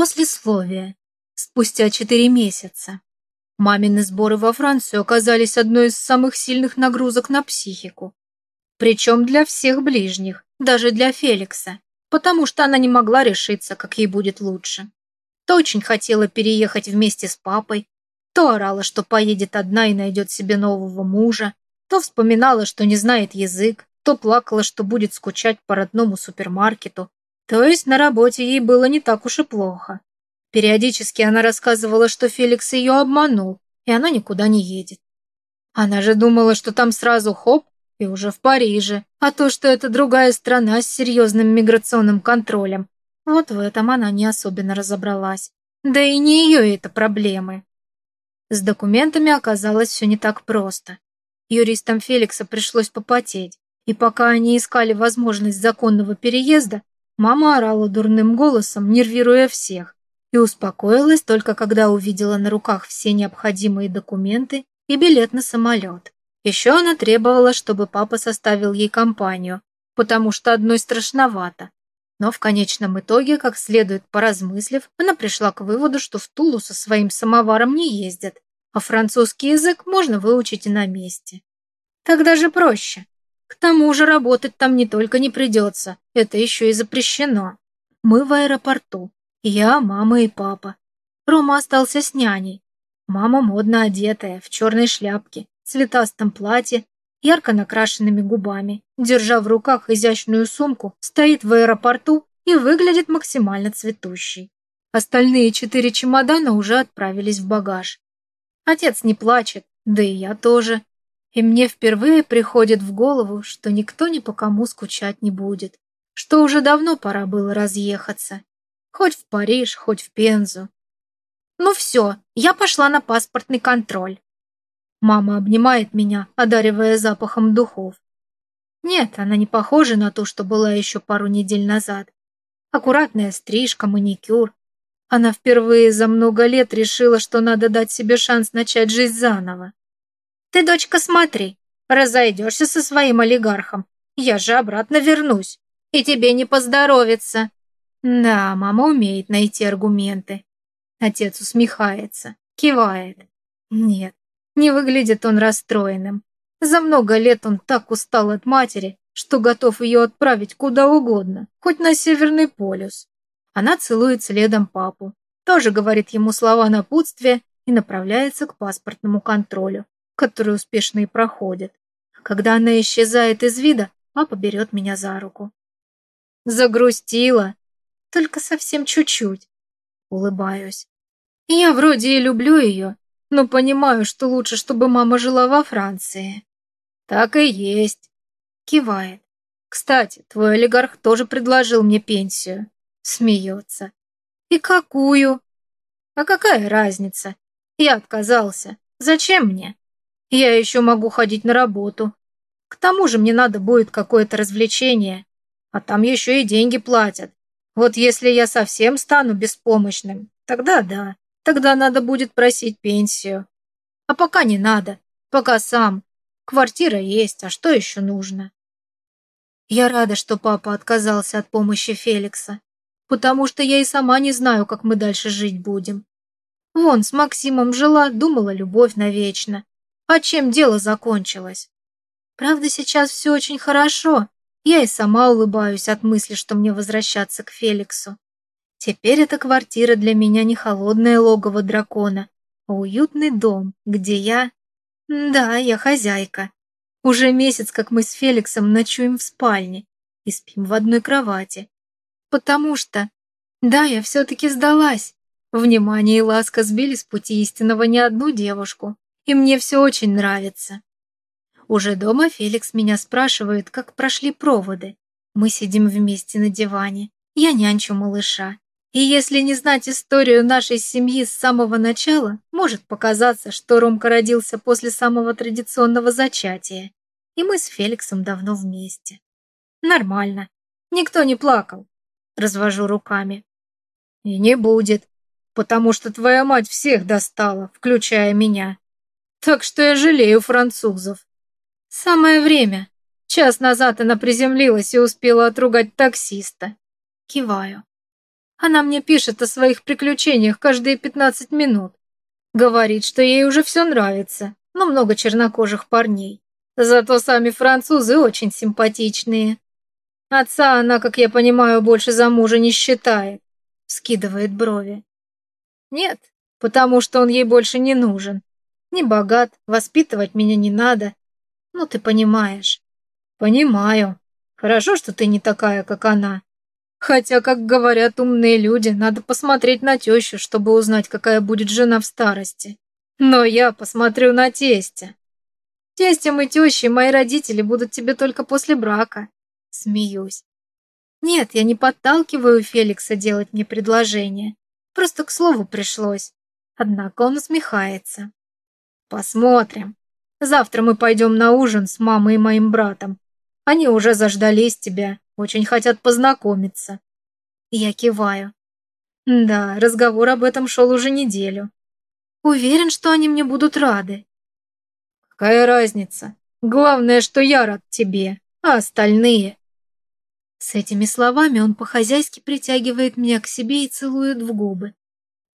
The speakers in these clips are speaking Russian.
Послесловие. Спустя четыре месяца. Мамины сборы во Францию оказались одной из самых сильных нагрузок на психику. Причем для всех ближних, даже для Феликса, потому что она не могла решиться, как ей будет лучше. То очень хотела переехать вместе с папой, то орала, что поедет одна и найдет себе нового мужа, то вспоминала, что не знает язык, то плакала, что будет скучать по родному супермаркету, то есть на работе ей было не так уж и плохо. Периодически она рассказывала, что Феликс ее обманул, и она никуда не едет. Она же думала, что там сразу хоп, и уже в Париже, а то, что это другая страна с серьезным миграционным контролем, вот в этом она не особенно разобралась. Да и не ее это проблемы. С документами оказалось все не так просто. Юристам Феликса пришлось попотеть, и пока они искали возможность законного переезда, Мама орала дурным голосом, нервируя всех, и успокоилась только когда увидела на руках все необходимые документы и билет на самолет. Еще она требовала, чтобы папа составил ей компанию, потому что одной страшновато. Но в конечном итоге, как следует поразмыслив, она пришла к выводу, что в Тулу со своим самоваром не ездят, а французский язык можно выучить и на месте. Тогда же проще. К тому же работать там не только не придется, это еще и запрещено. Мы в аэропорту. Я, мама и папа. Рома остался с няней. Мама модно одетая, в черной шляпке, цветастом платье, ярко накрашенными губами, держа в руках изящную сумку, стоит в аэропорту и выглядит максимально цветущей. Остальные четыре чемодана уже отправились в багаж. Отец не плачет, да и я тоже. И мне впервые приходит в голову, что никто ни по кому скучать не будет, что уже давно пора было разъехаться. Хоть в Париж, хоть в Пензу. Ну все, я пошла на паспортный контроль. Мама обнимает меня, одаривая запахом духов. Нет, она не похожа на ту, что была еще пару недель назад. Аккуратная стрижка, маникюр. Она впервые за много лет решила, что надо дать себе шанс начать жизнь заново. Ты, дочка, смотри, разойдешься со своим олигархом, я же обратно вернусь, и тебе не поздоровится. Да, мама умеет найти аргументы. Отец усмехается, кивает. Нет, не выглядит он расстроенным. За много лет он так устал от матери, что готов ее отправить куда угодно, хоть на Северный полюс. Она целует следом папу, тоже говорит ему слова напутствия и направляется к паспортному контролю который успешно и проходит. Когда она исчезает из вида, папа берет меня за руку. Загрустила. Только совсем чуть-чуть. Улыбаюсь. Я вроде и люблю ее, но понимаю, что лучше, чтобы мама жила во Франции. Так и есть. Кивает. Кстати, твой олигарх тоже предложил мне пенсию. Смеется. И какую? А какая разница? Я отказался. Зачем мне? Я еще могу ходить на работу. К тому же мне надо будет какое-то развлечение. А там еще и деньги платят. Вот если я совсем стану беспомощным, тогда да. Тогда надо будет просить пенсию. А пока не надо. Пока сам. Квартира есть, а что еще нужно? Я рада, что папа отказался от помощи Феликса, потому что я и сама не знаю, как мы дальше жить будем. Вон, с Максимом жила, думала, любовь навечно. А чем дело закончилось? Правда, сейчас все очень хорошо. Я и сама улыбаюсь от мысли, что мне возвращаться к Феликсу. Теперь эта квартира для меня не холодное логово дракона, а уютный дом, где я... Да, я хозяйка. Уже месяц, как мы с Феликсом ночуем в спальне и спим в одной кровати. Потому что... Да, я все-таки сдалась. Внимание и ласка сбили с пути истинного не одну девушку, и мне все очень нравится. Уже дома Феликс меня спрашивает, как прошли проводы. Мы сидим вместе на диване, я нянчу малыша. И если не знать историю нашей семьи с самого начала, может показаться, что Ромка родился после самого традиционного зачатия, и мы с Феликсом давно вместе. Нормально. Никто не плакал. Развожу руками. И не будет, потому что твоя мать всех достала, включая меня. Так что я жалею французов. Самое время. Час назад она приземлилась и успела отругать таксиста. Киваю. Она мне пишет о своих приключениях каждые 15 минут. Говорит, что ей уже все нравится, но много чернокожих парней. Зато сами французы очень симпатичные. Отца она, как я понимаю, больше за мужа не считает. Скидывает брови. Нет, потому что он ей больше не нужен. Не богат, воспитывать меня не надо. Ну, ты понимаешь. Понимаю. Хорошо, что ты не такая, как она. Хотя, как говорят умные люди, надо посмотреть на тещу, чтобы узнать, какая будет жена в старости. Но я посмотрю на тестя. Тестем и тещей мои родители будут тебе только после брака. Смеюсь. Нет, я не подталкиваю Феликса делать мне предложение. Просто к слову пришлось. Однако он усмехается. Посмотрим. Завтра мы пойдем на ужин с мамой и моим братом. Они уже заждались тебя, очень хотят познакомиться. Я киваю. Да, разговор об этом шел уже неделю. Уверен, что они мне будут рады. Какая разница? Главное, что я рад тебе, а остальные... С этими словами он по-хозяйски притягивает меня к себе и целует в губы.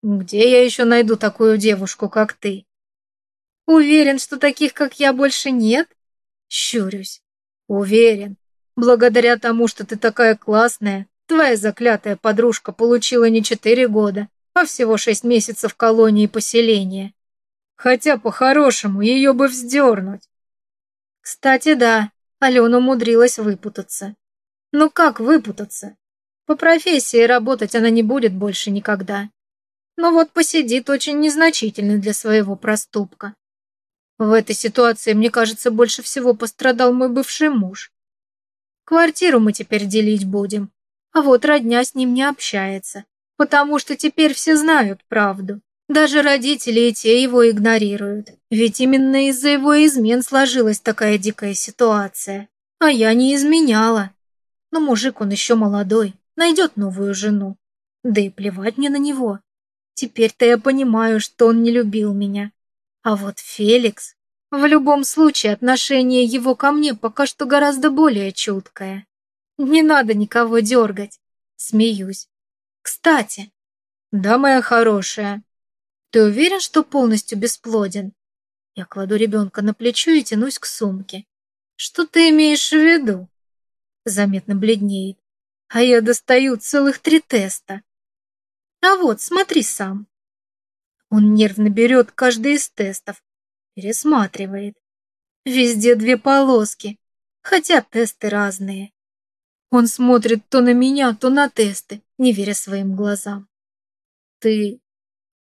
«Где я еще найду такую девушку, как ты?» «Уверен, что таких, как я, больше нет?» Щурюсь. «Уверен. Благодаря тому, что ты такая классная, твоя заклятая подружка получила не четыре года, а всего шесть месяцев колонии поселения. Хотя, по-хорошему, ее бы вздернуть». Кстати, да, Алена умудрилась выпутаться. Ну как выпутаться? По профессии работать она не будет больше никогда. Но вот посидит очень незначительно для своего проступка. В этой ситуации, мне кажется, больше всего пострадал мой бывший муж. Квартиру мы теперь делить будем, а вот родня с ним не общается, потому что теперь все знают правду. Даже родители и те его игнорируют, ведь именно из-за его измен сложилась такая дикая ситуация. А я не изменяла. Но мужик он еще молодой, найдет новую жену. Да и плевать мне на него. Теперь-то я понимаю, что он не любил меня. А вот Феликс... В любом случае, отношение его ко мне пока что гораздо более чуткое. Не надо никого дергать. Смеюсь. Кстати, да, моя хорошая, ты уверен, что полностью бесплоден? Я кладу ребенка на плечо и тянусь к сумке. Что ты имеешь в виду? заметно бледнеет. А я достаю целых три теста. А вот, смотри сам. Он нервно берет каждый из тестов, пересматривает. Везде две полоски, хотя тесты разные. Он смотрит то на меня, то на тесты, не веря своим глазам. Ты...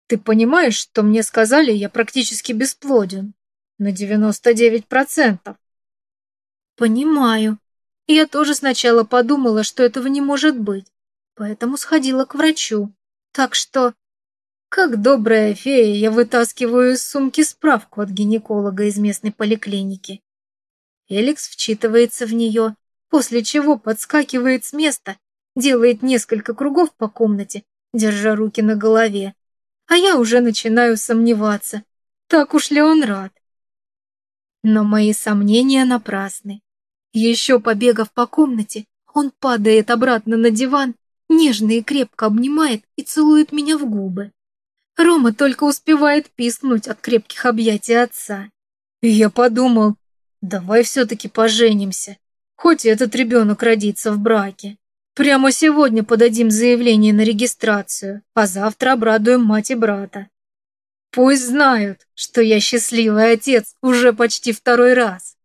ты понимаешь, что мне сказали, я практически бесплоден? На девяносто девять процентов. Понимаю, я тоже сначала подумала, что этого не может быть, поэтому сходила к врачу. Так что, как добрая фея, я вытаскиваю из сумки справку от гинеколога из местной поликлиники. Феликс вчитывается в нее, после чего подскакивает с места, делает несколько кругов по комнате, держа руки на голове. А я уже начинаю сомневаться, так уж ли он рад. Но мои сомнения напрасны. Еще побегав по комнате, он падает обратно на диван, нежно и крепко обнимает и целует меня в губы. Рома только успевает пискнуть от крепких объятий отца. И я подумал, давай все-таки поженимся, хоть этот ребенок родится в браке. Прямо сегодня подадим заявление на регистрацию, а завтра обрадуем мать и брата. Пусть знают, что я счастливый отец уже почти второй раз.